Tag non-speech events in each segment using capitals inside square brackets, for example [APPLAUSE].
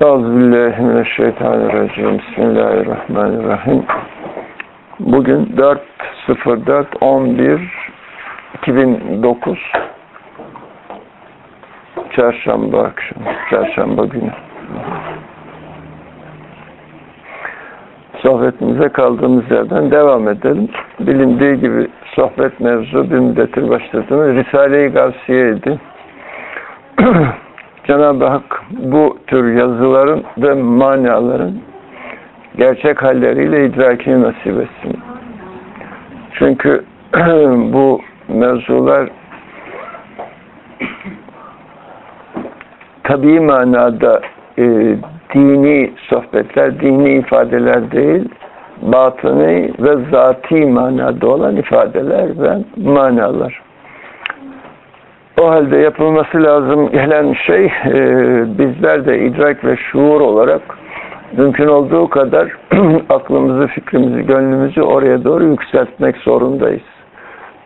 Euzubillahimineşşeytanirracim. Bismillahirrahmanirrahim. Bugün 4.04.11.2009 Çarşamba akşamı, Çarşamba günü. Sohbetimize kaldığımız yerden devam edelim. Bilindiği gibi sohbet mevzu bir müddettir başladığımız Risale-i Gavsiye'ydi. [CLEARS THROAT] Cenab-ı Hak bu tür yazıların ve manaların gerçek halleriyle idrakini nasip etsin. Çünkü [CLEARS THROAT] bu mevzular tabii manada e, dini sohbetler, dini ifadeler değil, batını ve zati manada olan ifadeler ve manalar. O halde yapılması lazım gelen şey e, bizler de idrak ve şuur olarak mümkün olduğu kadar [CLEARS THROAT] aklımızı, fikrimizi, gönlümüzü oraya doğru yükseltmek zorundayız.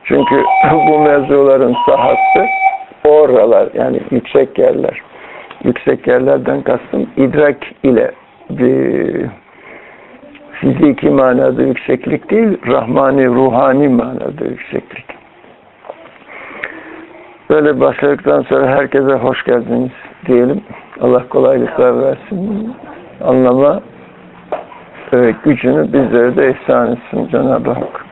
Çünkü [CLEARS THROAT] bu mevzuların sahası oralar yani yüksek yerler. Yüksek yerlerden kastım idrak ile bir fiziki manada yükseklik değil, rahmani, ruhani manada yükseklik. Böyle başladıktan sonra herkese hoş geldiniz diyelim. Allah kolaylıklar versin. Anlama e, gücünü bizlere de ihsan etsin Cenab-ı Hak.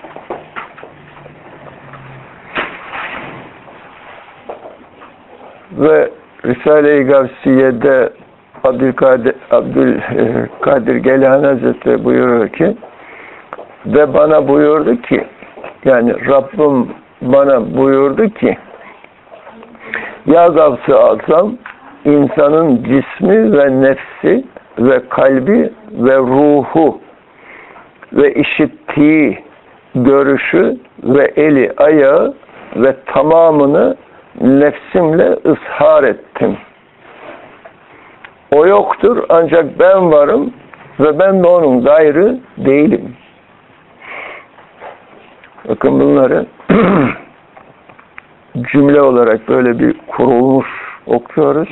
Ve Risale-i Gavsiye'de Abdülkadir, Abdülkadir Geylani Hazretleri buyuruyor ki ve bana buyurdu ki yani Rabbim bana buyurdu ki ya gavs-ı azam insanın cismi ve nefsi ve kalbi ve ruhu ve işittiği görüşü ve eli ayağı ve tamamını nefsimle ızhar ettim. O yoktur ancak ben varım ve ben de onun gayrı değilim. Bakın bunları [CLEARS THROAT] cümle olarak böyle bir kurulmuş okuyoruz.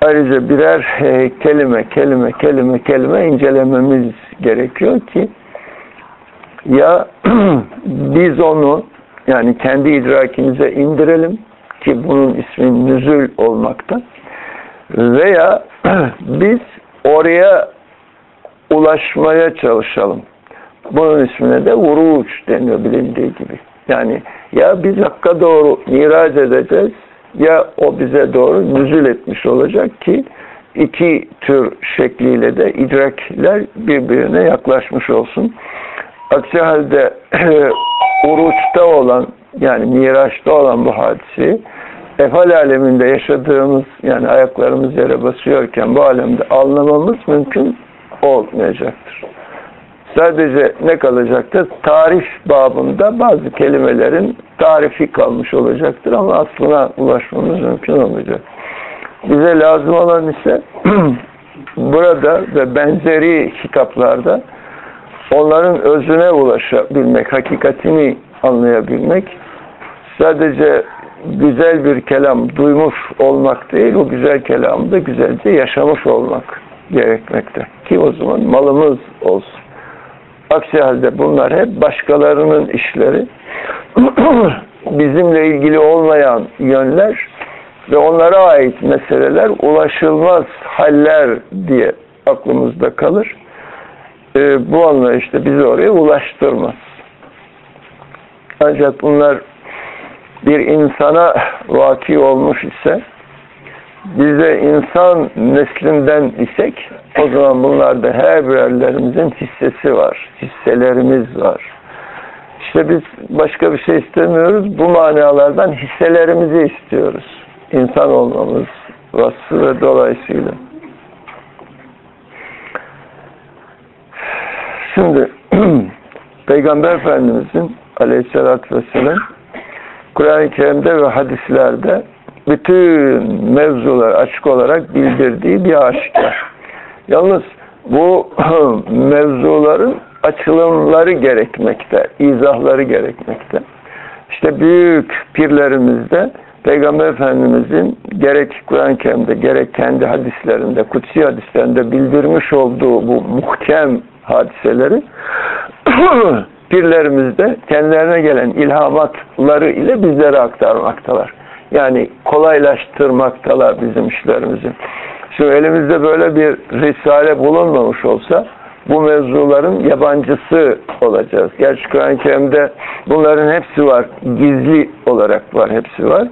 Ayrıca birer e, kelime, kelime, kelime, kelime incelememiz gerekiyor ki ya [CLEARS THROAT] biz onu yani kendi idrakimize indirelim ki bunun ismi nüzül olmakta veya [CLEARS THROAT] biz oraya ulaşmaya çalışalım. Bunun ismine de vuruç deniyor bilindiği gibi. Yani ya biz Hakk'a doğru miraç edeceğiz ya o bize doğru nüzül etmiş olacak ki iki tür şekliyle de idrakler birbirine yaklaşmış olsun. Aksi halde [CLEARS THROAT] uruçta olan yani miraçta olan bu hadisi efal aleminde yaşadığımız yani ayaklarımız yere basıyorken bu alemde anlamamız mümkün olmayacaktır. Sadece ne kalacaktır? Tarif babında bazı kelimelerin tarifi kalmış olacaktır ama aslına ulaşmamız mümkün olmayacak. Bize lazım olan ise [CLEARS THROAT] burada ve benzeri kitaplarda onların özüne ulaşabilmek, hakikatini anlayabilmek, sadece güzel bir kelam duymuş olmak değil, o güzel kelamı da güzelce yaşamış olmak gerekmekte. Ki o zaman malımız olsun. Aksi halde bunlar hep başkalarının işleri. [CLEARS THROAT] Bizimle ilgili olmayan yönler ve onlara ait meseleler ulaşılmaz haller diye aklımızda kalır. Ee, bu anlayışta bizi oraya ulaştırmaz. Ancak bunlar bir insana vaki olmuş ise bize insan neslinden isek o zaman bunlarda her birerlerimizin hissesi var. Hisselerimiz var. İşte biz başka bir şey istemiyoruz. Bu manalardan hisselerimizi istiyoruz. İnsan olmamız vasfı ve dolayısıyla. Şimdi [CLEARS THROAT] Peygamber Efendimizin aleyhissalatü vesselam Kur'an-ı Kerim'de ve hadislerde bütün mevzular açık olarak bildirdiği bir aşikar. Yalnız bu [CLEARS THROAT] mevzuların açılımları gerekmekte, izahları gerekmekte. İşte büyük pirlerimizde Peygamber Efendimizin gerek Kur'an-ı Kerim'de gerek kendi hadislerinde, kutsi hadislerinde bildirmiş olduğu bu muhkem hadiseleri [CLEARS THROAT] pirlerimiz de kendilerine gelen ilhamatları ile bizlere aktarmaktalar. Yani kolaylaştırmaktalar bizim işlerimizi. Şimdi elimizde böyle bir risale bulunmamış olsa bu mevzuların yabancısı olacağız. Gerçi Kur'an-ı Kerim'de bunların hepsi var. Gizli olarak var, hepsi var.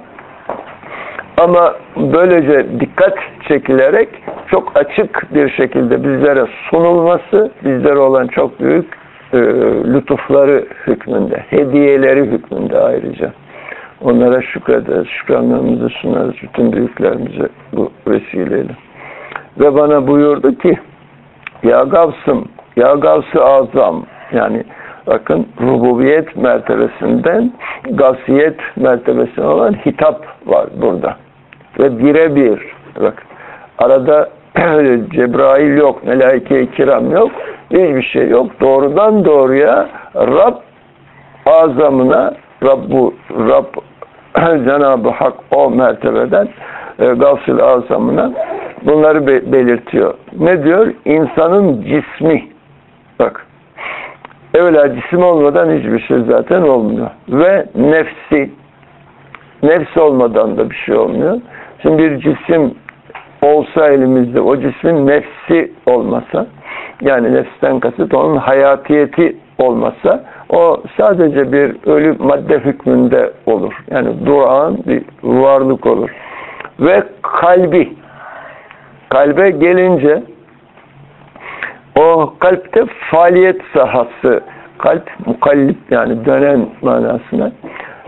Ama böylece dikkat çekilerek çok açık bir şekilde bizlere sunulması, bizlere olan çok büyük e, lütufları hükmünde, hediyeleri hükmünde ayrıca. Onlara şükrederiz, şükranlarımızı sunarız bütün büyüklerimize bu vesileyle. Ve bana buyurdu ki, Ya Gavsım, Ya Gavs-ı Azam, yani bakın rububiyet mertebesinden gavsiyet mertebesine olan hitap var burada. Ve birebir, bak arada [CLEARS THROAT] Cebrail yok, melaike-i kiram yok, hiçbir şey yok. Doğrudan doğruya Rab azamına, Rabbu, Rab [CLEARS THROAT] Cenab-ı Hak o mertebeden e, gavsil azamına bunları be belirtiyor. Ne diyor? İnsanın cismi. Bak. Evvela cisim olmadan hiçbir şey zaten olmuyor. Ve nefsi. Nefs olmadan da bir şey olmuyor. Şimdi bir cisim olsa elimizde o cismin nefsi olmasa yani nefsten kasıt onun hayatiyeti olmasa o sadece bir ölü madde hükmünde olur. Yani durağan bir varlık olur. Ve kalbi kalbe gelince o kalpte faaliyet sahası kalp mukallip yani dönen manasına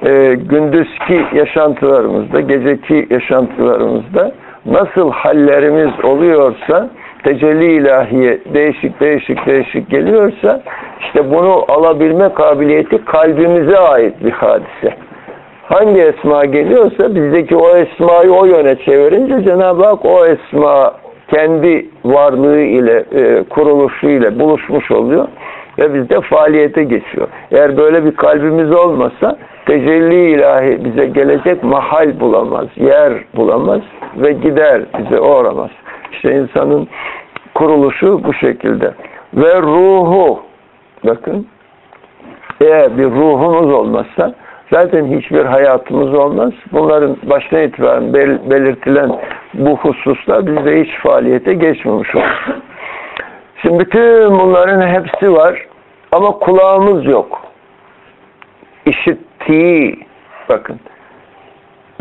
e, gündüzki yaşantılarımızda geceki yaşantılarımızda nasıl hallerimiz oluyorsa tecelli ilahiye değişik değişik değişik geliyorsa işte bunu alabilme kabiliyeti kalbimize ait bir hadise. Hangi esma geliyorsa bizdeki o esmayı o yöne çevirince Cenab-ı Hak o esma kendi varlığı ile e, kuruluşu ile buluşmuş oluyor ve bizde faaliyete geçiyor. Eğer böyle bir kalbimiz olmasa tecelli ilahi bize gelecek mahal bulamaz, yer bulamaz ve gider bize uğramaz. İşte insanın kuruluşu bu şekilde. Ve ruhu bakın eğer bir ruhumuz olmazsa zaten hiçbir hayatımız olmaz. Bunların baştan itibaren bel belirtilen bu hususlar bizde hiç faaliyete geçmemiş olur. Şimdi bütün bunların hepsi var ama kulağımız yok. İşittiği bakın.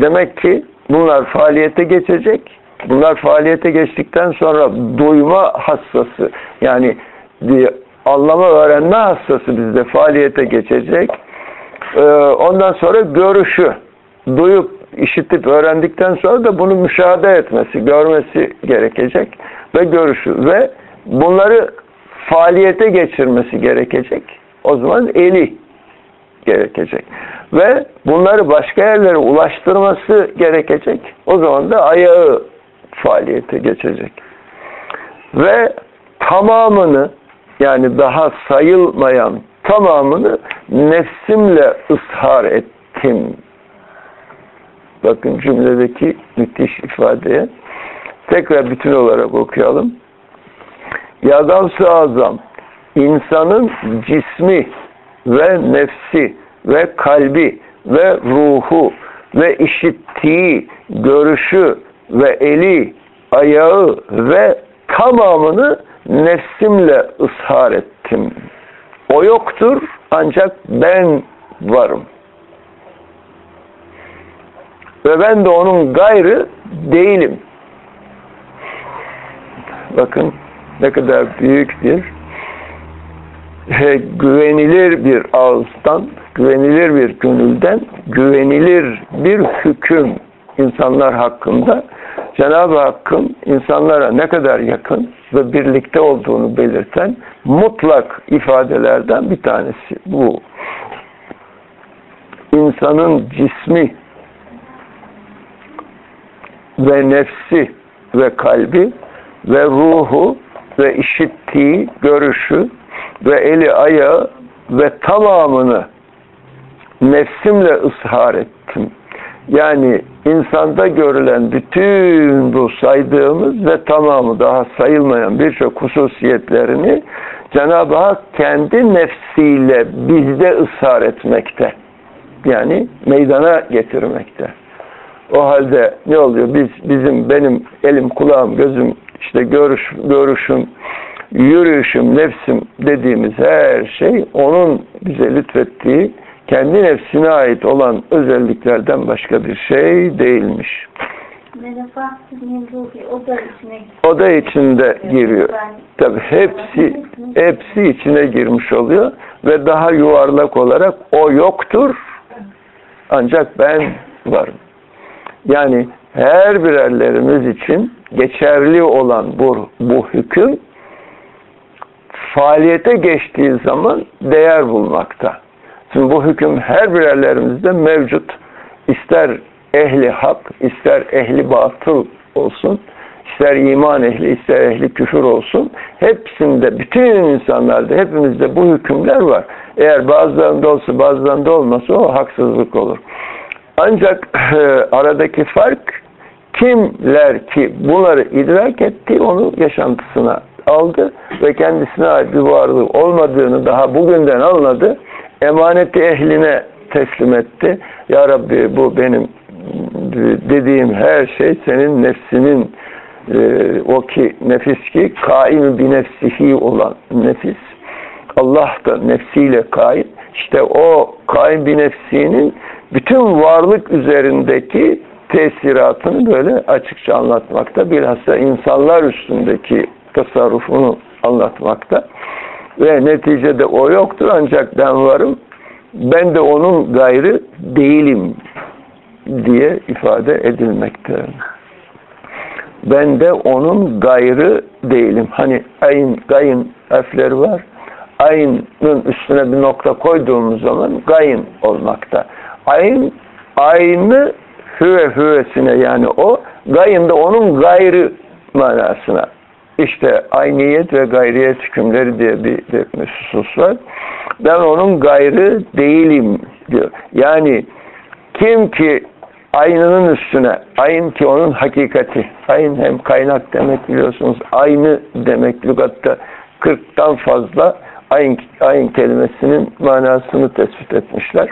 Demek ki bunlar faaliyete geçecek. Bunlar faaliyete geçtikten sonra duyma hassası yani anlama öğrenme hassası bizde faaliyete geçecek. Ee, ondan sonra görüşü duyup işitip öğrendikten sonra da bunu müşahede etmesi, görmesi gerekecek ve görüşü ve bunları faaliyete geçirmesi gerekecek. O zaman eli gerekecek. Ve bunları başka yerlere ulaştırması gerekecek. O zaman da ayağı faaliyete geçecek. Ve tamamını yani daha sayılmayan tamamını nefsimle ıshar ettim. Bakın cümledeki müthiş ifadeye. Tekrar bütün olarak okuyalım. Yagavs-ı Azam insanın cismi ve nefsi ve kalbi ve ruhu ve işittiği, görüşü ve eli, ayağı ve tamamını nefsimle ıshar ettim. O yoktur ancak ben varım. Ve ben de onun gayrı değilim. Bakın ne kadar büyük bir güvenilir bir ağızdan, güvenilir bir gönülden, güvenilir bir hüküm insanlar hakkında Cenab-ı Hakk'ın insanlara ne kadar yakın ve birlikte olduğunu belirten mutlak ifadelerden bir tanesi bu. İnsanın cismi ve nefsi ve kalbi ve ruhu ve işittiği görüşü ve eli ayağı ve tamamını nefsimle ıshar ettim. Yani insanda görülen bütün bu saydığımız ve tamamı daha sayılmayan birçok hususiyetlerini Cenab-ı Hak kendi nefsiyle bizde ısrar etmekte. Yani meydana getirmekte. O halde ne oluyor? Biz bizim benim elim, kulağım, gözüm, işte görüş, görüşüm, yürüyüşüm, nefsim dediğimiz her şey onun bize lütfettiği kendi nefsine ait olan özelliklerden başka bir şey değilmiş. O da içinde giriyor. Tabi hepsi hepsi içine girmiş oluyor ve daha yuvarlak olarak o yoktur ancak ben varım. Yani her birerlerimiz için geçerli olan bu, bu hüküm faaliyete geçtiği zaman değer bulmakta. Şimdi bu hüküm her birerlerimizde mevcut. İster ehli hak, ister ehli batıl olsun, ister iman ehli, ister ehli küfür olsun. Hepsinde, bütün insanlarda, hepimizde bu hükümler var. Eğer bazılarında olsa, bazılarında olmasa o haksızlık olur. Ancak e, aradaki fark kimler ki bunları idrak etti, onu yaşantısına aldı ve kendisine ait bir varlığı olmadığını daha bugünden anladı. Emaneti ehline teslim etti. Ya Rabbi bu benim dediğim her şey senin nefsinin e, o ki nefis ki kaim bir nefsihi olan nefis. Allah da nefsiyle kaim. İşte o kaim bir nefsinin bütün varlık üzerindeki tesiratını böyle açıkça anlatmakta. Bilhassa insanlar üstündeki tasarrufunu anlatmakta. Ve neticede o yoktur ancak ben varım. Ben de onun gayrı değilim diye ifade edilmekte. Ben de onun gayrı değilim. Hani ayın, gayın harfleri var. Ayının üstüne bir nokta koyduğumuz zaman gayın olmakta. Ayın aynı hüve hüvesine yani o gayın da onun gayrı manasına. İşte ayniyet ve gayriyet hükümleri diye bir, bir husus var. Ben onun gayrı değilim diyor. Yani kim ki aynının üstüne, ayın ki onun hakikati, ayın hem kaynak demek biliyorsunuz, aynı demek lügatta 40'tan fazla ayın, ayın kelimesinin manasını tespit etmişler.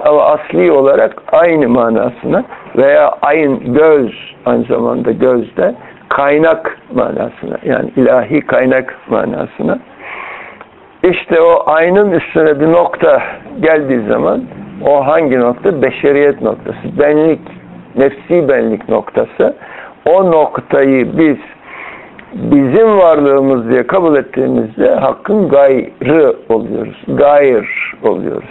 Ama asli olarak aynı manasına veya ayın göz aynı zamanda gözde kaynak manasına yani ilahi kaynak manasına işte o aynın üstüne bir nokta geldiği zaman o hangi nokta? Beşeriyet noktası. Benlik, nefsi benlik noktası. O noktayı biz bizim varlığımız diye kabul ettiğimizde hakkın gayrı oluyoruz. Gayr oluyoruz.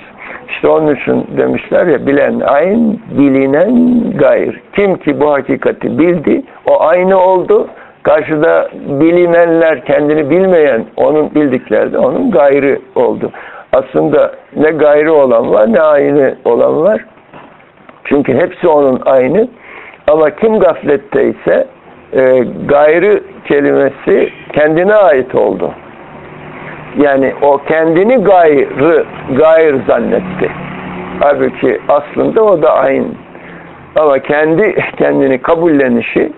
İşte onun için demişler ya bilen ayn, bilinen gayr. Kim ki bu hakikati bildi, o aynı oldu. Karşıda bilinenler, kendini bilmeyen, onun bildikleri de onun gayrı oldu. Aslında ne gayrı olan var, ne aynı olan var. Çünkü hepsi onun aynı. Ama kim gafletteyse e, gayrı kelimesi kendine ait oldu. Yani o kendini gayrı, gayr zannetti. Halbuki aslında o da aynı. Ama kendi kendini kabullenişi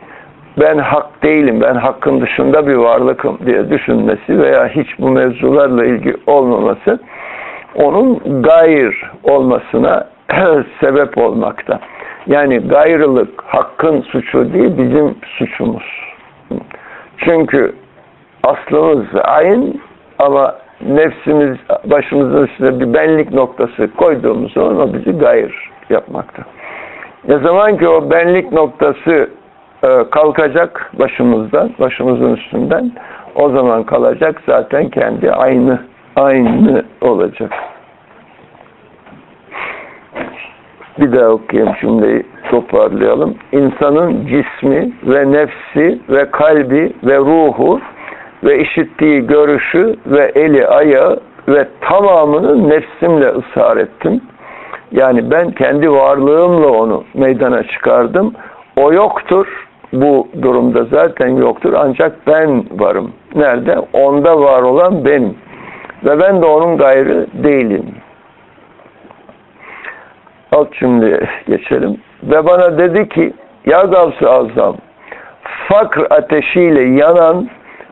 ben hak değilim, ben hakkın dışında bir varlıkım diye düşünmesi veya hiç bu mevzularla ilgi olmaması onun gayr olmasına [CLEARS THROAT] sebep olmakta. Yani gayrılık hakkın suçu değil bizim suçumuz. Çünkü aslımız aynı ama nefsimiz başımızın üstüne bir benlik noktası koyduğumuz zaman o bizi gayr yapmakta. Ne zaman ki o benlik noktası e, kalkacak başımızdan, başımızın üstünden o zaman kalacak zaten kendi aynı aynı olacak. Bir daha okuyayım cümleyi toparlayalım. İnsanın cismi ve nefsi ve kalbi ve ruhu ve işittiği görüşü ve eli ayağı ve tamamını nefsimle ısrar ettim. Yani ben kendi varlığımla onu meydana çıkardım. O yoktur. Bu durumda zaten yoktur. Ancak ben varım. Nerede? Onda var olan benim. Ve ben de onun gayrı değilim. Alt cümleye geçelim. ve bana dedi ki ya Gavs-ı Azam fakr ateşiyle yanan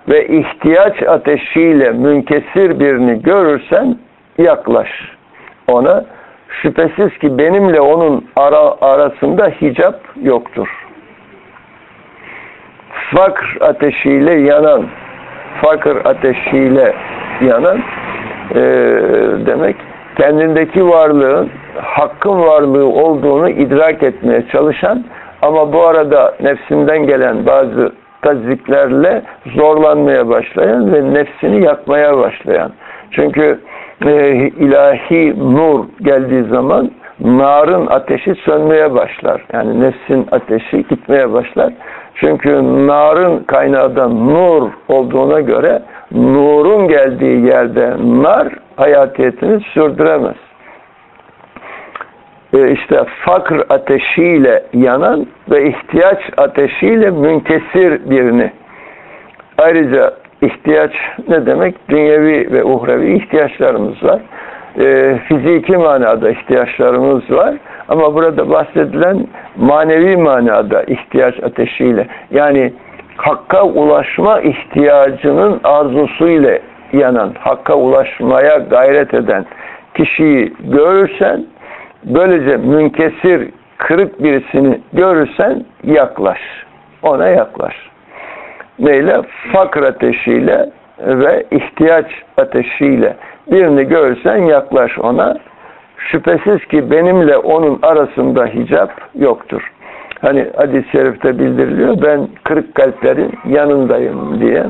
ve ihtiyaç ateşiyle münkesir birini görürsen yaklaş ona. Şüphesiz ki benimle onun ara, arasında hicap yoktur. Fakr ateşiyle yanan, fakr ateşiyle yanan e, demek kendindeki varlığın hakkın varlığı olduğunu idrak etmeye çalışan ama bu arada nefsinden gelen bazı taziklerle zorlanmaya başlayan ve nefsini yakmaya başlayan. Çünkü e, ilahi nur geldiği zaman narın ateşi sönmeye başlar. Yani nefsin ateşi gitmeye başlar. Çünkü narın kaynağı nur olduğuna göre nurun geldiği yerde nar hayatiyetini sürdüremez. E işte fakr ateşiyle yanan ve ihtiyaç ateşiyle münkesir birini. Ayrıca ihtiyaç ne demek? Dünyevi ve uhrevi ihtiyaçlarımız var. E, fiziki manada ihtiyaçlarımız var. Ama burada bahsedilen manevi manada ihtiyaç ateşiyle yani hakka ulaşma ihtiyacının arzusuyla yanan, hakka ulaşmaya gayret eden kişiyi görürsen böylece münkesir, kırık birisini görürsen yaklaş. Ona yaklaş. Neyle? Fakr ateşiyle ve ihtiyaç ateşiyle birini görürsen yaklaş ona. Şüphesiz ki benimle onun arasında hicap yoktur. Hani hadis-i şerifte bildiriliyor ben kırık kalplerin yanındayım diye.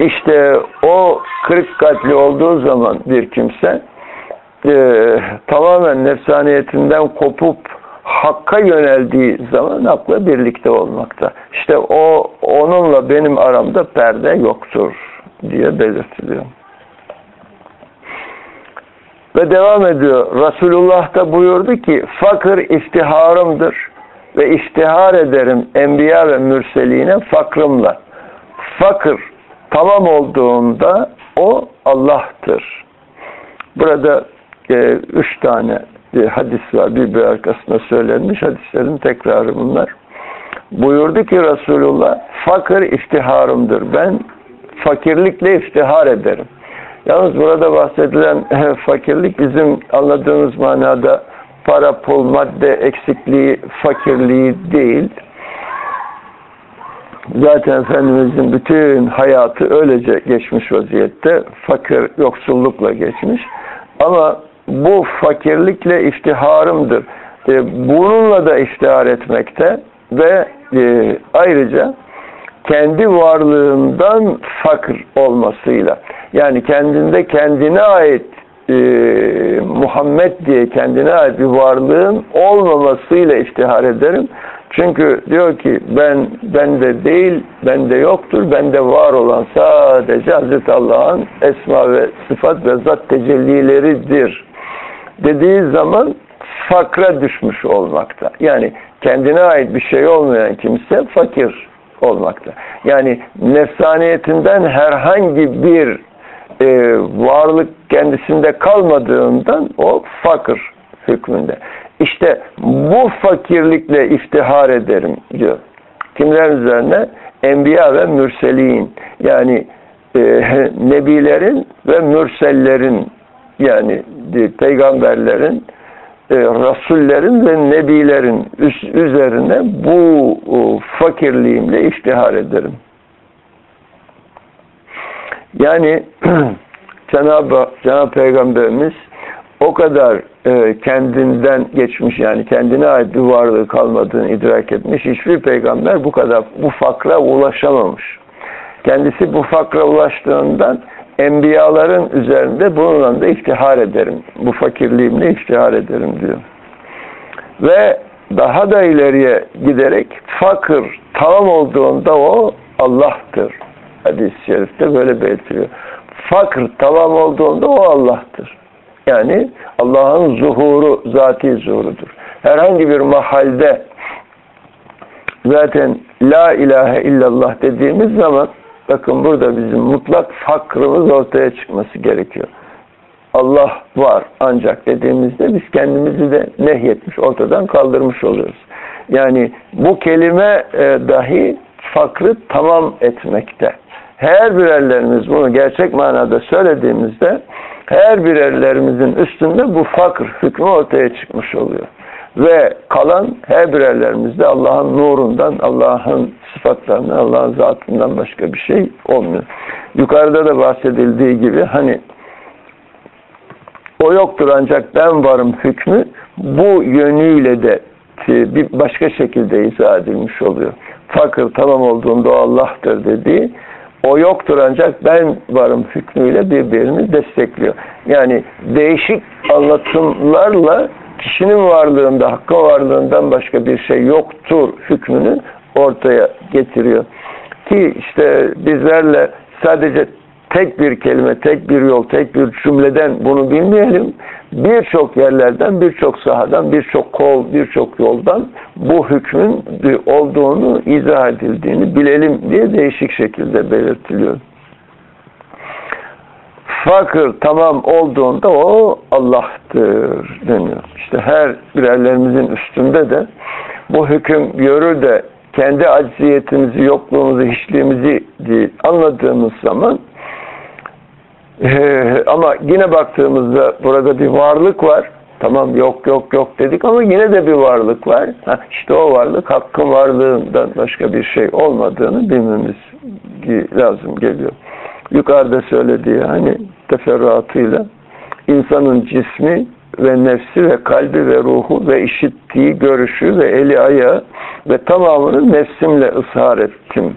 İşte o kırık kalpli olduğu zaman bir kimse e, tamamen nefsaniyetinden kopup hakka yöneldiği zaman hakla birlikte olmakta. İşte o onunla benim aramda perde yoktur diye belirtiliyor. Ve devam ediyor. Resulullah da buyurdu ki fakir iftiharımdır ve iftihar ederim enbiya ve mürseline fakrımla. Fakir tamam olduğunda o Allah'tır. Burada e, üç tane bir hadis var. Bir bir arkasında söylenmiş hadislerin tekrarı bunlar. Buyurdu ki Resulullah fakir iftiharımdır. Ben fakirlikle iftihar ederim. Yalnız burada bahsedilen fakirlik bizim anladığımız manada para, pul, madde eksikliği, fakirliği değil. Zaten Efendimizin bütün hayatı öylece geçmiş vaziyette. Fakir, yoksullukla geçmiş. Ama bu fakirlikle iftiharımdır. E, bununla da iftihar etmekte ve e, ayrıca kendi varlığından fakir olmasıyla yani kendinde kendine ait e, Muhammed diye kendine ait bir varlığın olmamasıyla iftihar ederim. Çünkü diyor ki ben bende değil, bende yoktur, bende var olan sadece Hazreti Allah'ın esma ve sıfat ve zat tecellileridir dediği zaman fakra düşmüş olmakta. Yani kendine ait bir şey olmayan kimse fakir olmakta. Yani nefsaniyetinden herhangi bir e, varlık kendisinde kalmadığından o fakir hükmünde. İşte bu fakirlikle iftihar ederim diyor. Kimler üzerine? Enbiya ve mürselin. Yani e, [LAUGHS] nebilerin ve mürsellerin yani peygamberlerin e, rasullerin ve nebilerin üzerine bu e, fakirliğimle iftihar ederim. Yani [CLEARS THROAT] Cenab-ı Cenab Peygamberimiz o kadar e, kendinden geçmiş yani kendine ait bir varlığı kalmadığını idrak etmiş. Hiçbir peygamber bu kadar bu fakra ulaşamamış. Kendisi bu fakra ulaştığından enbiyaların üzerinde bununla da iftihar ederim. Bu fakirliğimle iftihar ederim diyor. Ve daha da ileriye giderek fakir tamam olduğunda o Allah'tır. Hadis-i şerifte böyle belirtiyor. Fakir tamam olduğunda o Allah'tır. Yani Allah'ın zuhuru, zati zuhurudur. Herhangi bir mahalde zaten La ilahe illallah dediğimiz zaman bakın burada bizim mutlak fakrımız ortaya çıkması gerekiyor. Allah var ancak dediğimizde biz kendimizi de nehyetmiş, ortadan kaldırmış oluyoruz. Yani bu kelime e, dahi fakrı tamam etmekte. Her birerlerimiz bunu gerçek manada söylediğimizde her birerlerimizin üstünde bu fakr hükmü ortaya çıkmış oluyor. Ve kalan her birerlerimizde Allah'ın nurundan, Allah'ın sıfatlarından, Allah'ın zatından başka bir şey olmuyor. Yukarıda da bahsedildiği gibi hani o yoktur ancak ben varım hükmü bu yönüyle de bir başka şekilde izah edilmiş oluyor. Fakir tamam olduğunda o Allah'tır dediği o yoktur ancak ben varım hükmüyle birbirini destekliyor. Yani değişik anlatımlarla kişinin varlığında, hakkın varlığından başka bir şey yoktur hükmünü ortaya getiriyor. Ki işte bizlerle sadece tek bir kelime, tek bir yol, tek bir cümleden bunu bilmeyelim. Birçok yerlerden, birçok sahadan, birçok kol, birçok yoldan bu hükmün olduğunu, izah edildiğini bilelim diye değişik şekilde belirtiliyor. Fakir tamam olduğunda o Allah'tır deniyor. İşte her birerlerimizin üstünde de bu hüküm görür de kendi acziyetimizi, yokluğumuzu, hiçliğimizi anladığımız zaman ee, ama yine baktığımızda burada bir varlık var. Tamam yok yok yok dedik ama yine de bir varlık var. Ha, işte o varlık hakkın varlığından başka bir şey olmadığını bilmemiz lazım geliyor. Yukarıda söylediği hani teferruatıyla insanın cismi ve nefsi ve kalbi ve ruhu ve işittiği görüşü ve eli ayağı ve tamamını nefsimle ısrar ettim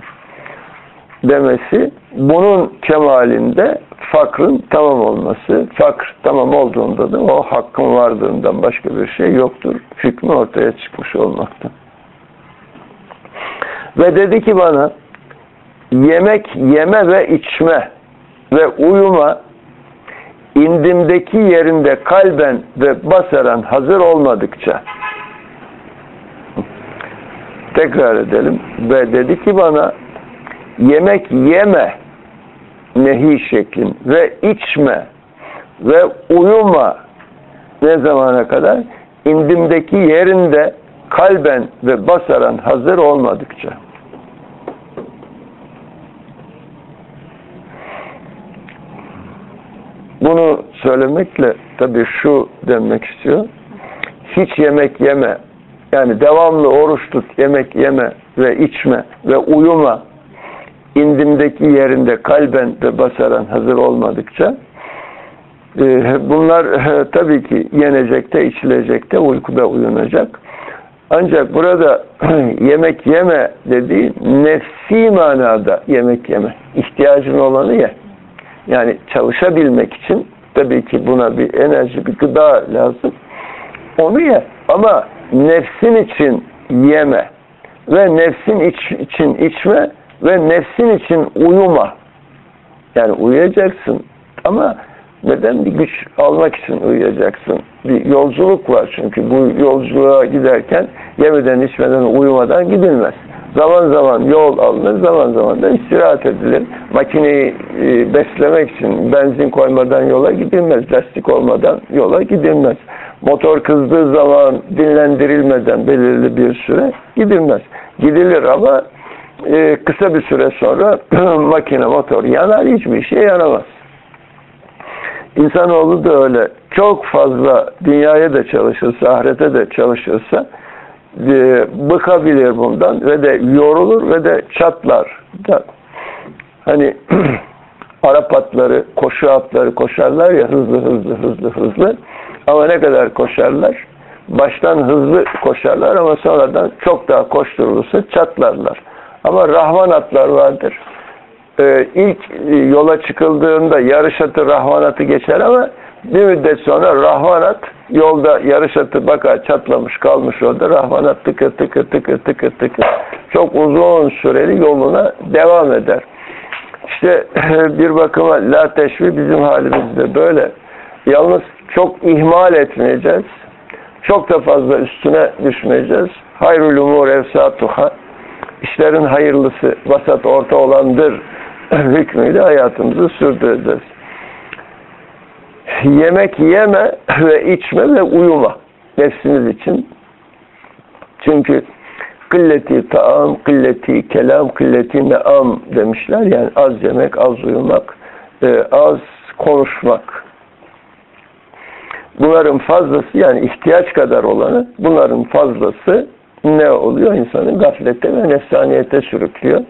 demesi bunun kemalinde fakrın tamam olması, fakr tamam olduğunda da o hakkın vardığından başka bir şey yoktur. Hükmü ortaya çıkmış olmakta. Ve dedi ki bana yemek yeme ve içme ve uyuma indimdeki yerinde kalben ve basaran hazır olmadıkça tekrar edelim ve dedi ki bana yemek yeme nehi şeklin ve içme ve uyuma ne zamana kadar? indimdeki yerinde kalben ve basaran hazır olmadıkça. Bunu söylemekle tabii şu demek istiyor. Hiç yemek yeme. Yani devamlı oruç tut, yemek yeme ve içme ve uyuma indimdeki yerinde kalben ve basaran hazır olmadıkça e, bunlar [LAUGHS] tabii ki yenecekte, içilecekte, uykuda uyunacak. Ancak burada [CLEARS THROAT] yemek yeme dediği nefsi manada yemek yeme. İhtiyacın olanı ye. Yani çalışabilmek için tabii ki buna bir enerji, bir gıda lazım. Onu ye. Ama nefsin için yeme ve nefsin iç, için içme ve nefsin için uyuma. Yani uyuyacaksın ama neden bir güç almak için uyuyacaksın? Bir yolculuk var çünkü bu yolculuğa giderken yemeden içmeden uyumadan gidilmez. Zaman zaman yol alınır, zaman zaman da istirahat edilir. Makineyi e, beslemek için benzin koymadan yola gidilmez, lastik olmadan yola gidilmez. Motor kızdığı zaman dinlendirilmeden belirli bir süre gidilmez. Gidilir ama e, kısa bir süre sonra [CLEARS THROAT] makine, motor yanar, hiçbir şey yaramaz. İnsanoğlu da öyle. Çok fazla dünyaya da çalışırsa, ahirete de çalışırsa e, bıkabilir bundan ve de yorulur ve de çatlar. Da, hani [CLEARS THROAT] Arap atları, koşu atları koşarlar ya hızlı hızlı hızlı hızlı. Ama ne kadar koşarlar? Baştan hızlı koşarlar ama sonradan çok daha koşturulursa çatlarlar. Ama rahvan atlar vardır. Ee, ilk yola çıkıldığında yarış atı rahvan atı geçer ama bir müddet sonra rahvan at yolda yarış atı bakar çatlamış kalmış orada rahvan at tıkır tıkır tıkır tıkır tıkır çok uzun süreli yoluna devam eder. İşte [CLEARS THROAT] bir bakıma la teşvi bizim halimizde böyle. Yalnız çok ihmal etmeyeceğiz. Çok da fazla üstüne düşmeyeceğiz. Hayrul umur evsatuh'a işlerin hayırlısı vasat orta olandır [CLEARS THROAT] hükmüyle hayatımızı sürdüreceğiz. Yemek yeme ve içme ve uyuma nefsimiz için. Çünkü kılleti taam, kılleti kelam, kılleti meam demişler. Yani az yemek, az uyumak, e, az konuşmak. Bunların fazlası yani ihtiyaç kadar olanı, bunların fazlası ne oluyor? İnsanın gaflete ve nefsaniyete sürüklüyor.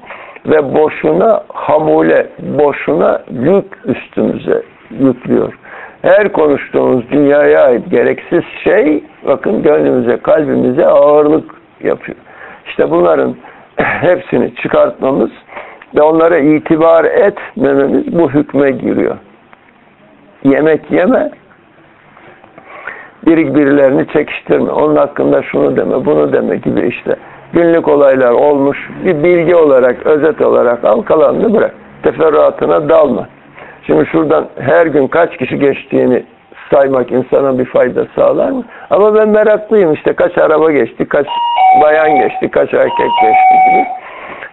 Ve boşuna hamule, boşuna yük üstümüze yüklüyor. Her konuştuğumuz dünyaya ait gereksiz şey bakın gönlümüze, kalbimize ağırlık yapıyor. İşte bunların [CLEARS THROAT] hepsini çıkartmamız ve onlara itibar etmememiz bu hükme giriyor. Yemek yeme, biri birilerini çekiştirme, onun hakkında şunu deme, bunu deme gibi işte. Günlük olaylar olmuş, bir bilgi olarak, özet olarak al, kalanını bırak. Teferruatına dalma. Şimdi şuradan her gün kaç kişi geçtiğini saymak insana bir fayda sağlar mı? Ama ben meraklıyım işte kaç araba geçti, kaç bayan geçti, kaç erkek geçti gibi.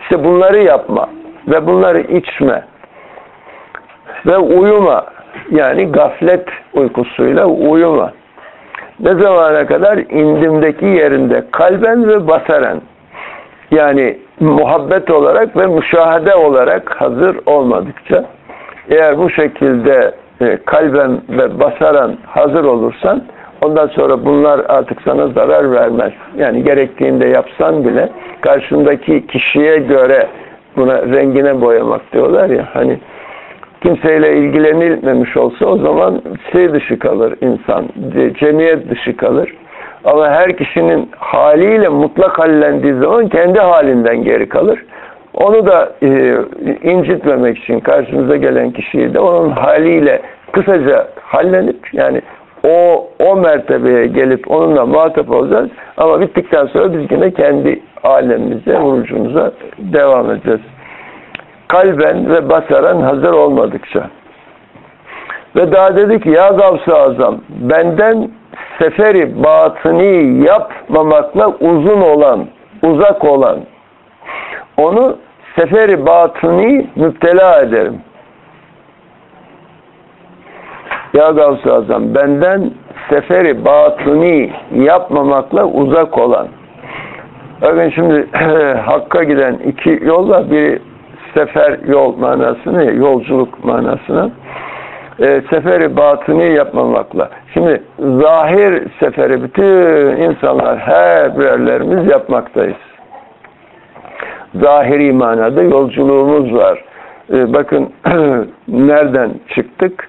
İşte bunları yapma ve bunları içme ve uyuma. Yani gaflet uykusuyla uyuma. Ne zamana kadar? indimdeki yerinde kalben ve basaren. Yani muhabbet olarak ve müşahede olarak hazır olmadıkça eğer bu şekilde e, kalben ve basaran hazır olursan ondan sonra bunlar artık sana zarar vermez. Yani gerektiğinde yapsan bile karşındaki kişiye göre buna rengine boyamak diyorlar ya hani kimseyle ilgilenilmemiş olsa o zaman şey dışı kalır insan, cemiyet dışı kalır. Ama her kişinin haliyle mutlak hallendiği zaman kendi halinden geri kalır. Onu da e, incitmemek için karşımıza gelen kişiyi de onun haliyle kısaca hallenip yani o o mertebeye gelip onunla muhatap olacağız. Ama bittikten sonra biz yine kendi alemimize, vurucumuza devam edeceğiz. Kalben ve basaran hazır olmadıkça. Ve daha dedi ki ya Gavs-ı Azam benden seferi batını yapmamakla uzun olan, uzak olan onu seferi batını müptela ederim. Ya Gavs-ı Azam benden seferi batını yapmamakla uzak olan. Bakın şimdi [CLEARS THROAT] Hakk'a giden iki yol var. Biri sefer yol manasını, yolculuk manasını. E, seferi batını yapmamakla. Şimdi zahir seferi bütün insanlar her birerlerimiz yapmaktayız zahiri manada yolculuğumuz var. Ee, bakın [CLEARS THROAT] nereden çıktık?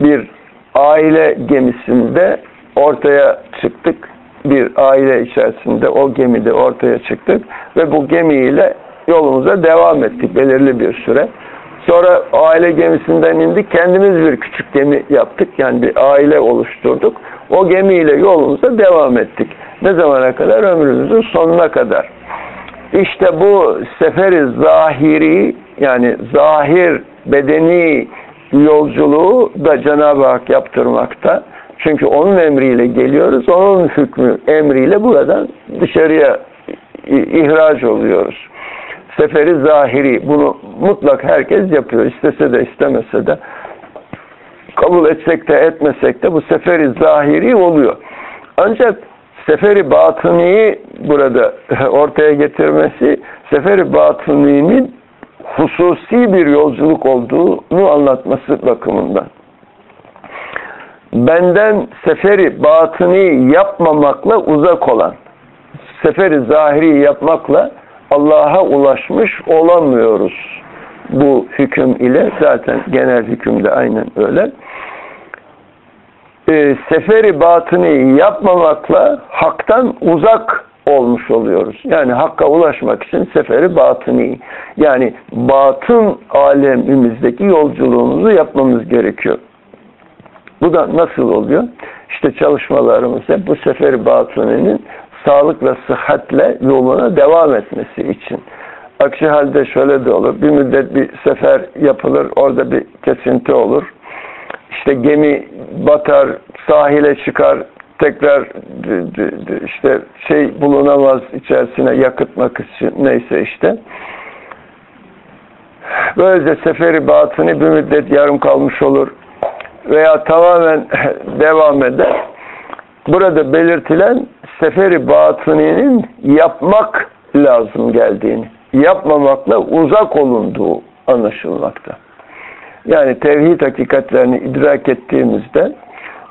Bir aile gemisinde ortaya çıktık. Bir aile içerisinde o gemide ortaya çıktık ve bu gemiyle yolumuza devam ettik belirli bir süre. Sonra aile gemisinden indik. Kendimiz bir küçük gemi yaptık. Yani bir aile oluşturduk. O gemiyle yolumuza devam ettik. Ne zamana kadar? Ömrümüzün sonuna kadar. İşte bu seferi zahiri yani zahir bedeni yolculuğu da Cenab-ı Hak yaptırmakta. Çünkü onun emriyle geliyoruz. Onun hükmü emriyle buradan dışarıya ihraç oluyoruz. Seferi zahiri. Bunu mutlak herkes yapıyor. İstese de istemese de. Kabul etsek de etmesek de bu seferi zahiri oluyor. Ancak seferi batıniyi burada [LAUGHS] ortaya getirmesi seferi batıninin hususi bir yolculuk olduğunu anlatması bakımından. Benden seferi batını yapmamakla uzak olan, seferi zahiri yapmakla Allah'a ulaşmış olamıyoruz. Bu hüküm ile zaten genel hükümde aynen öyle e, seferi batını yapmamakla haktan uzak olmuş oluyoruz. Yani hakka ulaşmak için seferi batını yani batın alemimizdeki yolculuğumuzu yapmamız gerekiyor. Bu da nasıl oluyor? İşte çalışmalarımız hep bu seferi batınının sağlıkla, sıhhatle yoluna devam etmesi için. Aksi halde şöyle de olur. Bir müddet bir sefer yapılır, orada bir kesinti olur işte gemi batar, sahile çıkar, tekrar işte şey bulunamaz içerisine yakıtmak için neyse işte. Böylece seferi batını bir müddet yarım kalmış olur. veya tamamen [LAUGHS] devam eder. Burada belirtilen seferi batıninin yapmak lazım geldiğini, yapmamakla uzak olunduğu anlaşılmakta. Yani tevhid hakikatlerini idrak ettiğimizde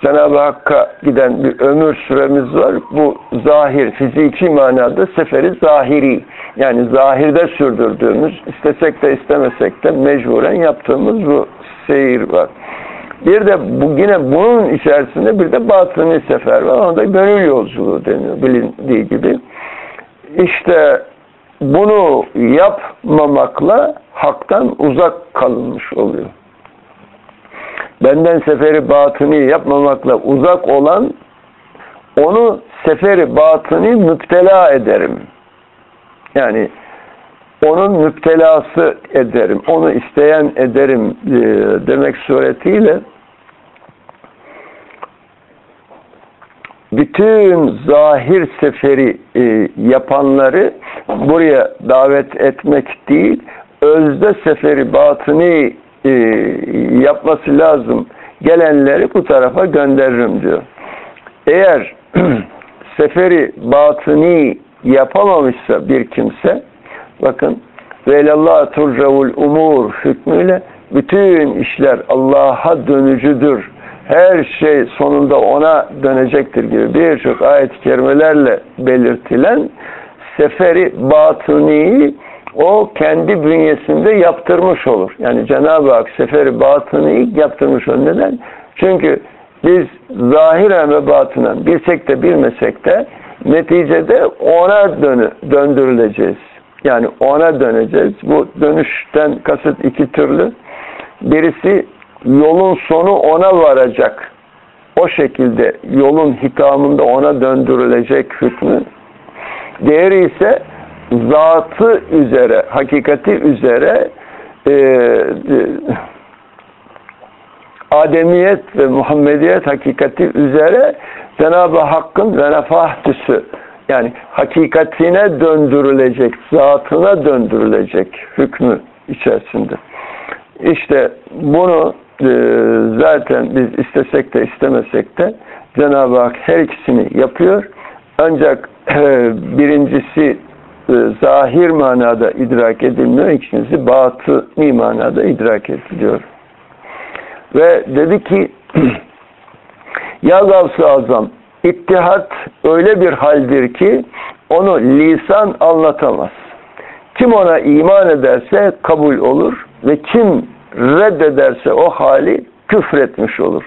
Cenab-ı Hakk'a giden bir ömür süremiz var. Bu zahir, fiziki manada seferi zahiri. Yani zahirde sürdürdüğümüz, istesek de istemesek de mecburen yaptığımız bu seyir var. Bir de bu yine bunun içerisinde bir de batıni sefer var. Ona da gönül yolculuğu deniyor bilindiği gibi. İşte bunu yapmamakla haktan uzak kalınmış oluyor. Benden seferi batını yapmamakla uzak olan onu seferi batını müptela ederim. Yani onun müptelası ederim, onu isteyen ederim e, demek suretiyle bütün zahir seferi e, yapanları buraya davet etmek değil, özde seferi batını e, yapması lazım gelenleri bu tarafa gönderirim diyor. Eğer [CLEARS THROAT] seferi batını yapamamışsa bir kimse bakın velallah turcavul umur hükmüyle bütün işler Allah'a dönücüdür. Her şey sonunda ona dönecektir gibi birçok ayet-i kerimelerle belirtilen seferi batıniyi o kendi bünyesinde yaptırmış olur. Yani Cenab-ı Hak seferi batını yaptırmış olur. Neden? Çünkü biz zahiren ve batınen bilsek de bilmesek de neticede ona dönü, döndürüleceğiz. Yani ona döneceğiz. Bu dönüşten kasıt iki türlü. Birisi yolun sonu ona varacak. O şekilde yolun hitamında ona döndürülecek hükmü. Diğeri ise zatı üzere, hakikati üzere e, e, Ademiyet ve Muhammediyet hakikati üzere Cenab-ı Hakk'ın venefahtüsü yani hakikatine döndürülecek, zatına döndürülecek hükmü içerisinde. İşte bunu e, zaten biz istesek de istemesek de Cenab-ı Hak her ikisini yapıyor. Ancak e, birincisi zahir manada idrak edilmiyor, ikincisi batıni manada idrak ediliyor. Ve dedi ki [CLEARS THROAT] Ya Gavs-ı Azam ittihat öyle bir haldir ki onu lisan anlatamaz. Kim ona iman ederse kabul olur ve kim reddederse o hali küfretmiş olur.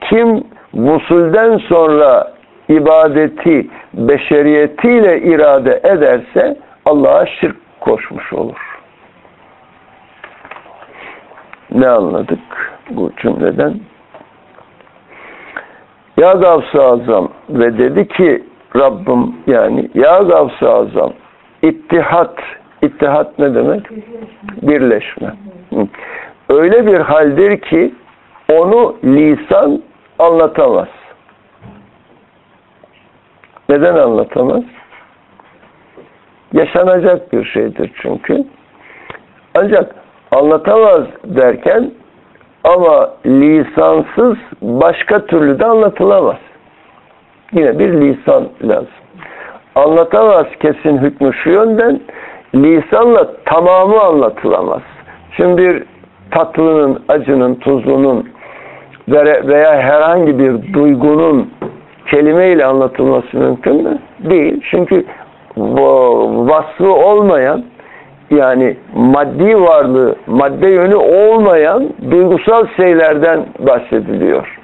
Kim vusulden sonra ibadeti beşeriyetiyle irade ederse Allah'a şirk koşmuş olur. Ne anladık bu cümleden? Ya Gavs-ı Azam ve dedi ki Rabbim yani Ya Gavs-ı Azam ittihat ittihat ne demek? Birleşme. Öyle bir haldir ki onu lisan anlatamaz. Neden anlatamaz? Yaşanacak bir şeydir çünkü. Ancak anlatamaz derken ama lisansız başka türlü de anlatılamaz. Yine bir lisan lazım. Anlatamaz kesin hükmü şu yönden lisanla tamamı anlatılamaz. Şimdi bir tatlının, acının, tuzlunun veya herhangi bir duygunun kelimeyle anlatılması mümkün mü? Değil. Çünkü vasfı olmayan yani maddi varlığı, madde yönü olmayan duygusal şeylerden bahsediliyor.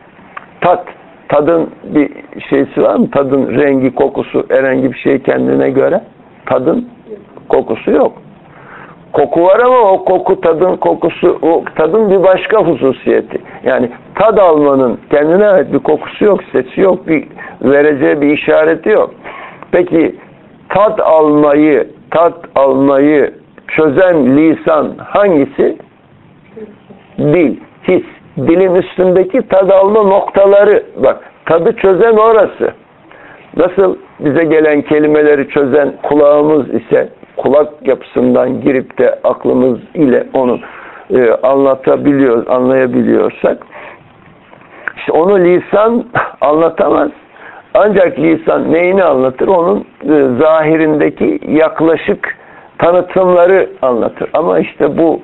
Tat, tadın bir şeysi var mı? Tadın rengi, kokusu, herhangi bir şey kendine göre. Tadın kokusu yok. Koku var ama o koku tadın kokusu, o tadın bir başka hususiyeti. Yani tad almanın kendine ait bir kokusu yok, sesi yok, bir vereceği bir işareti yok. Peki tad almayı, tad almayı çözen lisan hangisi? Dil, his. Dilin üstündeki tad alma noktaları. Bak tadı çözen orası. Nasıl bize gelen kelimeleri çözen kulağımız ise kulak yapısından girip de aklımız ile onu e, anlatabiliyor, anlayabiliyorsak İşte onu lisan [LAUGHS] anlatamaz. Ancak lisan neyini anlatır? Onun e, zahirindeki yaklaşık tanıtımları anlatır. Ama işte bu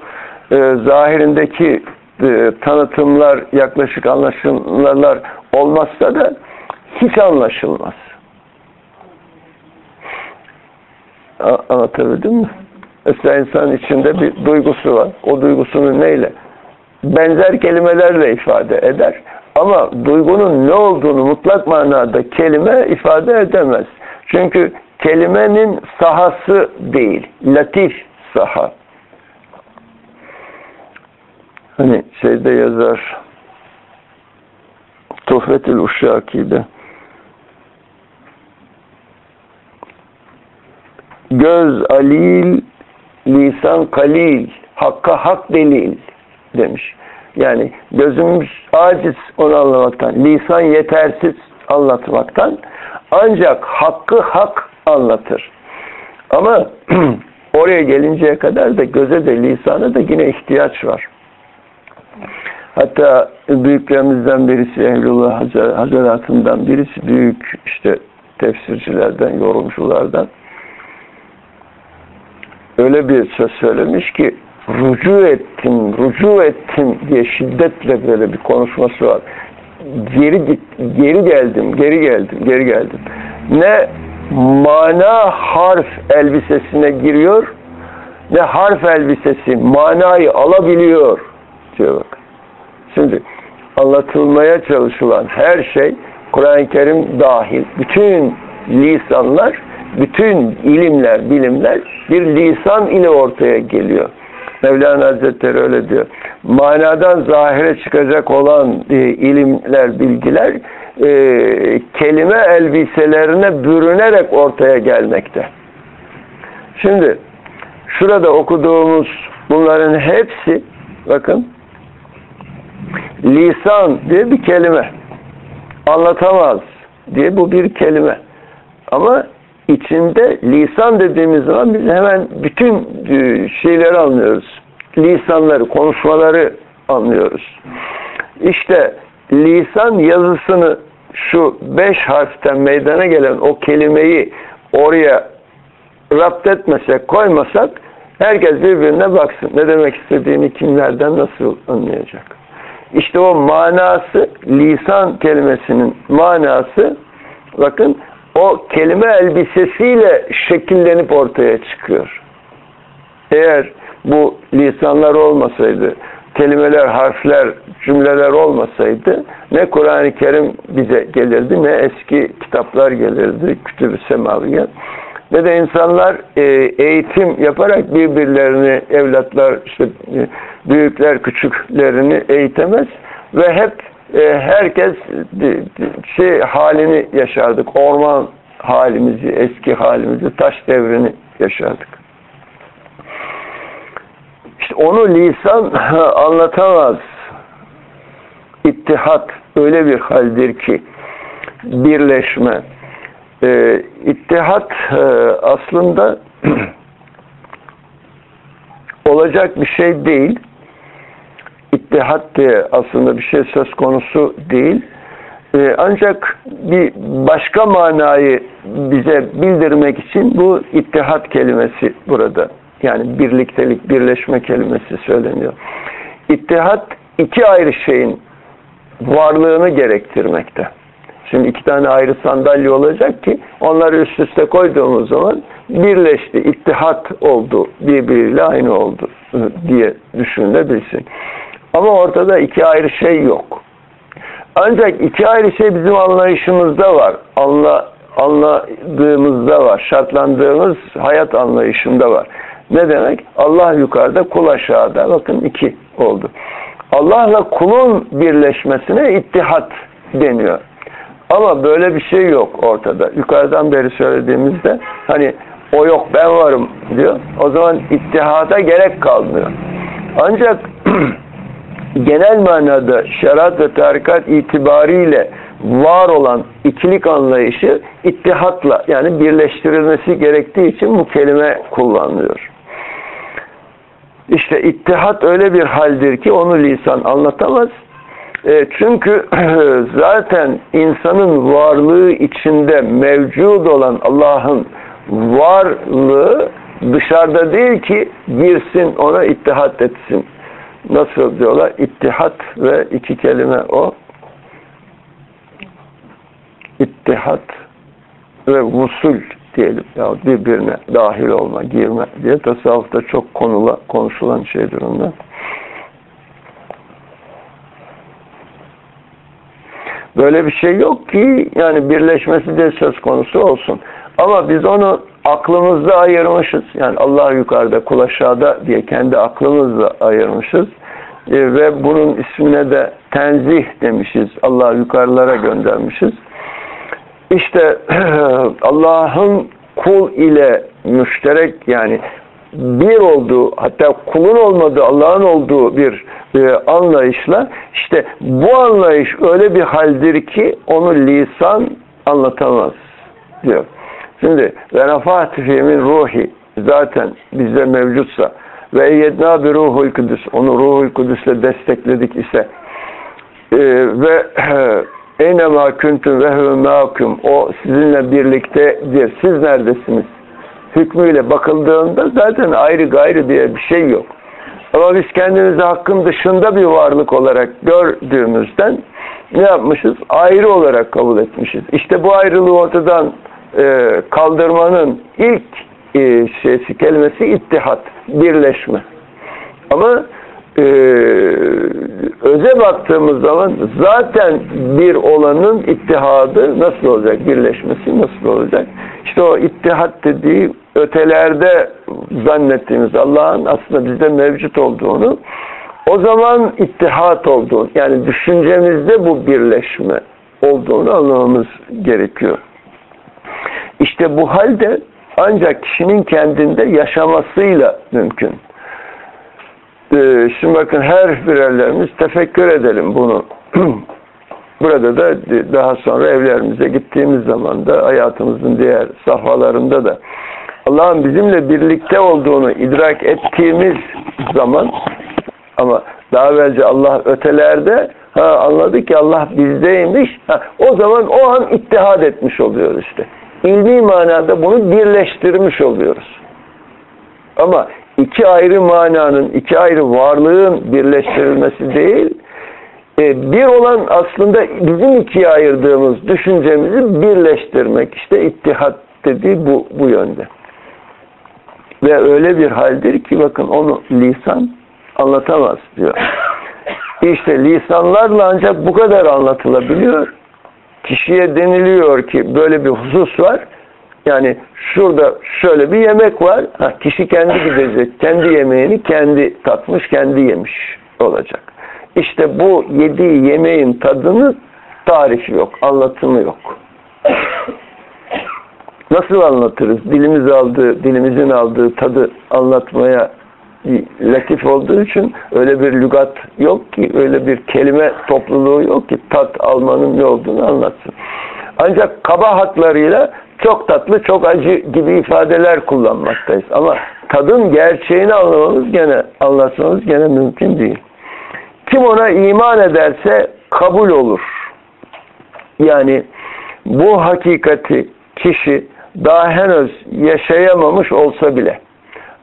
e, zahirindeki e, tanıtımlar, yaklaşık anlaşılmalar olmazsa da hiç anlaşılmaz. Anlatabildim mi? Mesela insan içinde bir duygusu var. O duygusunu neyle? Benzer kelimelerle ifade eder. Ama duygunun ne olduğunu mutlak manada kelime ifade edemez. Çünkü kelimenin sahası değil, latif saha. Hani şeyde yazar Tuhfetül Uşşaki'de göz alil, lisan kalil, hakka hak delil demiş. Yani gözümüz aciz onu anlamaktan, lisan yetersiz anlatmaktan ancak hakkı hak anlatır. Ama [CLEARS THROAT] oraya gelinceye kadar da göze de lisana da yine ihtiyaç var. Hatta büyüklerimizden birisi Ehlullah Hazaratından birisi büyük işte tefsircilerden, yorumculardan öyle bir söz söylemiş ki rucu ettim, rucu ettim diye şiddetle böyle bir konuşması var. Geri git, geri geldim, geri geldim, geri geldim. Ne mana harf elbisesine giriyor, ne harf elbisesi manayı alabiliyor diyor bak. Şimdi anlatılmaya çalışılan her şey Kur'an-ı Kerim dahil bütün lisanlar, bütün ilimler, bilimler bir lisan ile ortaya geliyor. Mevlana Hazretleri öyle diyor. Manadan zahire çıkacak olan e, ilimler, bilgiler e, kelime elbiselerine bürünerek ortaya gelmekte. Şimdi şurada okuduğumuz bunların hepsi bakın lisan diye bir kelime. Anlatamaz diye bu bir kelime. Ama içinde lisan dediğimiz zaman biz hemen bütün e, şeyleri anlıyoruz. Lisanları, konuşmaları anlıyoruz. İşte lisan yazısını şu beş harften meydana gelen o kelimeyi oraya rapt etmesek, koymasak herkes birbirine baksın. Ne demek istediğini kimlerden nasıl anlayacak? İşte o manası, lisan kelimesinin manası bakın o kelime elbisesiyle şekillenip ortaya çıkıyor. Eğer bu lisanlar olmasaydı, kelimeler, harfler, cümleler olmasaydı ne Kur'an-ı Kerim bize gelirdi ne eski kitaplar gelirdi, kütüb-ü semaviye ne de insanlar e, eğitim yaparak birbirlerini, evlatlar, işte e, büyükler küçüklerini eğitemez ve hep herkes şey halini yaşardık. Orman halimizi, eski halimizi, taş devrini yaşardık. İşte onu lisan [LAUGHS] anlatamaz. İttihat öyle bir haldir ki birleşme. Ee, ittihat e, aslında [CLEARS THROAT] olacak bir şey değil ittihat diye aslında bir şey söz konusu değil. Ee, ancak bir başka manayı bize bildirmek için bu ittihat kelimesi burada. Yani birliktelik, birleşme kelimesi söyleniyor. İttihat iki ayrı şeyin varlığını gerektirmekte. Şimdi iki tane ayrı sandalye olacak ki onları üst üste koyduğumuz zaman birleşti, ittihat oldu, birbiriyle aynı oldu diye düşünülebilsin. Ama ortada iki ayrı şey yok. Ancak iki ayrı şey bizim anlayışımızda var. Anla, anladığımızda var. Şartlandığımız hayat anlayışında var. Ne demek? Allah yukarıda, kul aşağıda. Bakın iki oldu. Allah'la kulun birleşmesine ittihat deniyor. Ama böyle bir şey yok ortada. Yukarıdan beri söylediğimizde hani o yok ben varım diyor. O zaman ittihada gerek kalmıyor. Ancak [CLEARS THROAT] genel manada şeriat ve tarikat itibariyle var olan ikilik anlayışı ittihatla yani birleştirilmesi gerektiği için bu kelime kullanılıyor. İşte ittihat öyle bir haldir ki onu lisan anlatamaz. E, çünkü [CLEARS THROAT] zaten insanın varlığı içinde mevcut olan Allah'ın varlığı dışarıda değil ki girsin ona ittihat etsin. Nasıl diyorlar? İttihat ve iki kelime o. İttihat ve usul diyelim. Ya birbirine dahil olma, girme diye tasavvufta çok konula, konuşulan şeydir onlar. Böyle bir şey yok ki yani birleşmesi de söz konusu olsun. Ama biz onu aklımızda ayırmışız. Yani Allah yukarıda, kul aşağıda diye kendi aklımızla ayırmışız. E, ve bunun ismine de tenzih demişiz. Allah yukarılara göndermişiz. İşte [CLEARS THROAT] Allah'ın kul ile müşterek yani bir olduğu hatta kulun olmadığı Allah'ın olduğu bir e, anlayışla işte bu anlayış öyle bir haldir ki onu lisan anlatamaz diyor. Şimdi ve nefati min ruhi zaten bizde mevcutsa ve eyyedna bir ruhul kudüs onu ruhul kudüsle destekledik ise e, ve [LAUGHS] eyne ma küntüm ve mâküm o sizinle birliktedir. Siz neredesiniz? Hükmüyle bakıldığında zaten ayrı gayrı diye bir şey yok. Ama biz kendimizi hakkın dışında bir varlık olarak gördüğümüzden ne yapmışız? Ayrı olarak kabul etmişiz. İşte bu ayrılığı ortadan e, kaldırmanın ilk e, şeysi kelimesi ittihat, birleşme. Ama e, öze baktığımız zaman zaten bir olanın ittihadı nasıl olacak? Birleşmesi nasıl olacak? İşte o ittihat dediği ötelerde zannettiğimiz Allah'ın aslında bizde mevcut olduğunu o zaman ittihat olduğunu yani düşüncemizde bu birleşme olduğunu anlamamız gerekiyor. İşte bu halde ancak kişinin kendinde yaşamasıyla mümkün. Ee, şimdi bakın her birerlerimiz tefekkür edelim bunu. [CLEARS THROAT] Burada da daha sonra evlerimize gittiğimiz zaman da hayatımızın diğer safhalarında da Allah'ın bizimle birlikte olduğunu idrak ettiğimiz zaman ama daha evvelce Allah ötelerde ha, anladık ki Allah bizdeymiş. Ha, o zaman o an ittihad etmiş oluyoruz işte. İlmi manada bunu birleştirmiş oluyoruz. Ama iki ayrı mananın, iki ayrı varlığın birleştirilmesi değil, e, bir olan aslında bizim ikiye ayırdığımız düşüncemizi birleştirmek. İşte ittihat dediği bu, bu yönde. Ve öyle bir haldir ki bakın onu lisan anlatamaz diyor. İşte lisanlarla ancak bu kadar anlatılabiliyor. Kişiye deniliyor ki böyle bir husus var. Yani şurada şöyle bir yemek var. Ha, kişi kendi gidecek. Kendi yemeğini kendi tatmış, kendi yemiş olacak. İşte bu yediği yemeğin tadını tarifi yok, anlatımı yok. Nasıl anlatırız? Dilimiz aldığı, dilimizin aldığı tadı anlatmaya latif olduğu için öyle bir lügat yok ki, öyle bir kelime topluluğu yok ki tat almanın ne olduğunu anlatsın. Ancak kaba hatlarıyla çok tatlı, çok acı gibi ifadeler kullanmaktayız. Ama tadın gerçeğini anlamamız gene, anlatmamız gene mümkün değil. Kim ona iman ederse kabul olur. Yani bu hakikati kişi daha henüz yaşayamamış olsa bile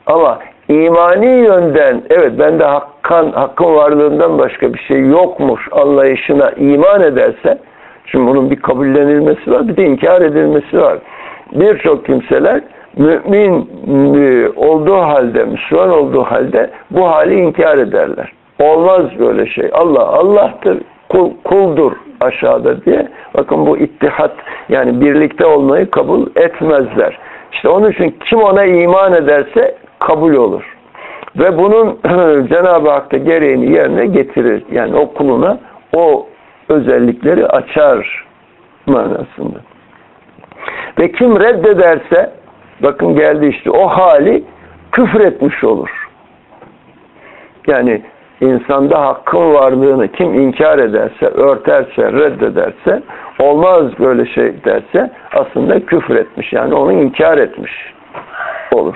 ama imani yönden evet ben de hakkan, hakkın varlığından başka bir şey yokmuş anlayışına iman ederse çünkü bunun bir kabullenilmesi var bir de inkar edilmesi var. Birçok kimseler mümin e, olduğu halde, Müslüman olduğu halde bu hali inkar ederler. Olmaz böyle şey. Allah Allah'tır, kul, kuldur aşağıda diye. Bakın bu ittihat yani birlikte olmayı kabul etmezler. İşte onun için kim ona iman ederse kabul olur. Ve bunun [CLEARS THROAT] Cenab-ı Hak da gereğini yerine getirir. Yani o kuluna o özellikleri açar manasında. Ve kim reddederse bakın geldi işte o hali küfür etmiş olur. Yani insanda hakkın varlığını kim inkar ederse, örterse, reddederse, olmaz böyle şey derse aslında küfür etmiş. Yani onu inkar etmiş olur.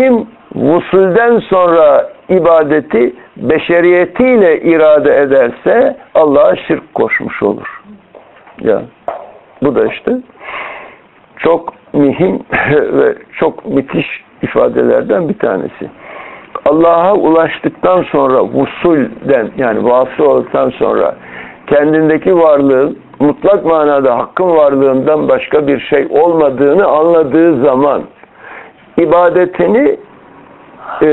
Kim vusulden sonra ibadeti beşeriyetiyle irade ederse Allah'a şirk koşmuş olur. Ya bu da işte çok mühim [LAUGHS] ve çok müthiş ifadelerden bir tanesi. Allah'a ulaştıktan sonra vusulden yani vasıl olduktan sonra kendindeki varlığın mutlak manada hakkın varlığından başka bir şey olmadığını anladığı zaman ibadetini e,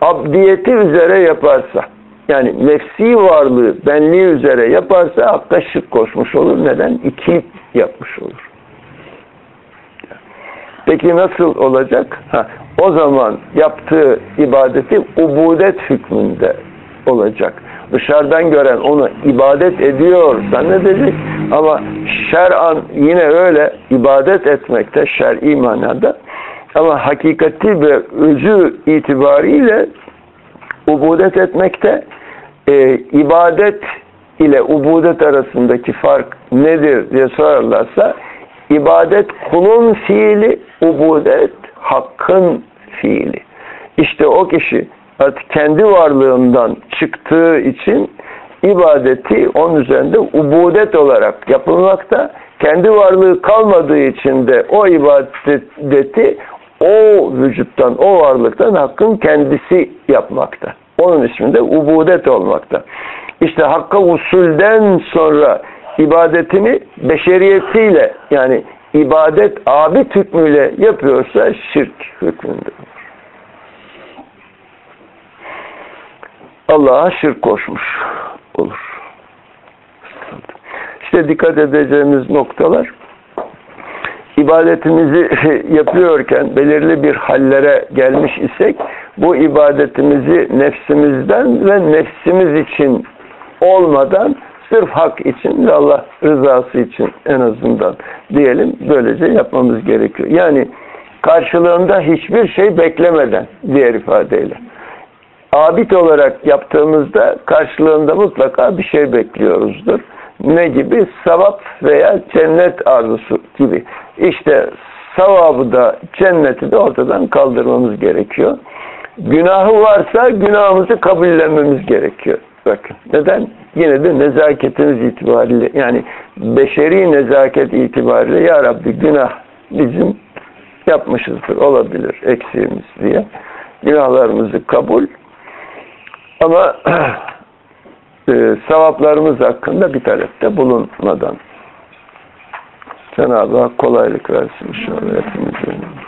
abdiyeti üzere yaparsa yani nefsi varlığı, benliği üzere yaparsa hakka şirk koşmuş olur. Neden? İki yapmış olur. Peki nasıl olacak? Ha, o zaman yaptığı ibadeti ubudet hükmünde olacak. Dışarıdan gören onu ibadet ediyor zannedecek ama şer'an yine öyle ibadet etmekte şer'i manada ama hakikati ve özü itibariyle ubudet etmekte e, ibadet ile ubudet arasındaki fark nedir diye sorarlarsa ibadet kulun fiili, ubudet hakkın fiili. İşte o kişi artık kendi varlığından çıktığı için ibadeti onun üzerinde ubudet olarak yapılmakta. Kendi varlığı kalmadığı için de o ibadeti o vücuttan, o varlıktan hakkın kendisi yapmakta. Onun isminde ubudet olmakta. İşte hakka usulden sonra ibadetini beşeriyetiyle yani ibadet abid hükmüyle yapıyorsa şirk hükmünde. Allah'a şirk koşmuş olur. İşte dikkat edeceğimiz noktalar ibadetimizi [LAUGHS] yapıyorken belirli bir hallere gelmiş isek bu ibadetimizi nefsimizden ve nefsimiz için olmadan sırf hak için ve Allah rızası için en azından diyelim böylece yapmamız gerekiyor. Yani karşılığında hiçbir şey beklemeden diğer ifadeyle. Abid olarak yaptığımızda karşılığında mutlaka bir şey bekliyoruzdur. Ne gibi? Sevap veya cennet arzusu gibi. İşte sevabı da cenneti de ortadan kaldırmamız gerekiyor. Günahı varsa günahımızı kabullenmemiz gerekiyor. Bakın neden? Yine de nezaketimiz itibariyle yani beşeri nezaket itibariyle Ya Rabbi günah bizim yapmışızdır olabilir eksiğimiz diye. Günahlarımızı kabul ama [CLEARS THROAT] e, sevaplarımız hakkında bir talepte bulunmadan Cenab-ı Hak kolaylık versin inşallah hepimize.